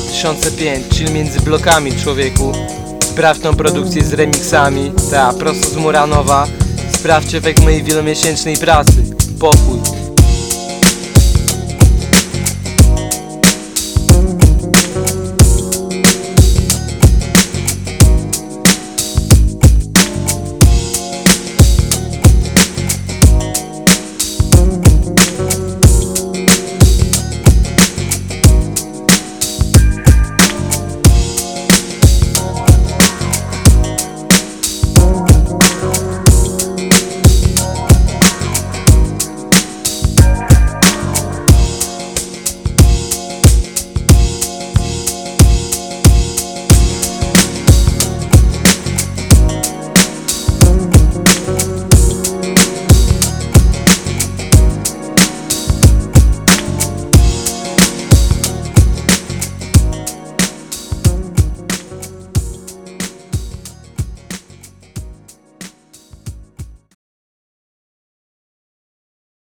2005, czyli między blokami człowieku. Sprawdź tą produkcję z remixami, ta prosto z Muranowa. Sprawdź efekt mojej wielomiesięcznej pracy. Pokój.